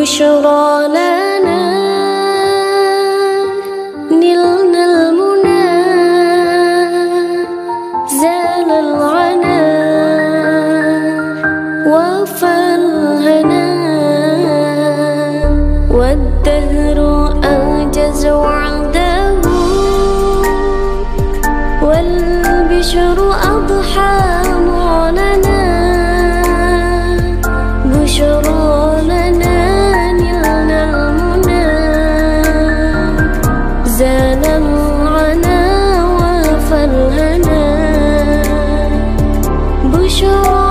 بشرى لنا نلنا المنى زال العنا وفى الهنا والدهر أنجز وعده والبشر أضحى معلنا بشرى لنا زال العنا وفى الهنا بشرى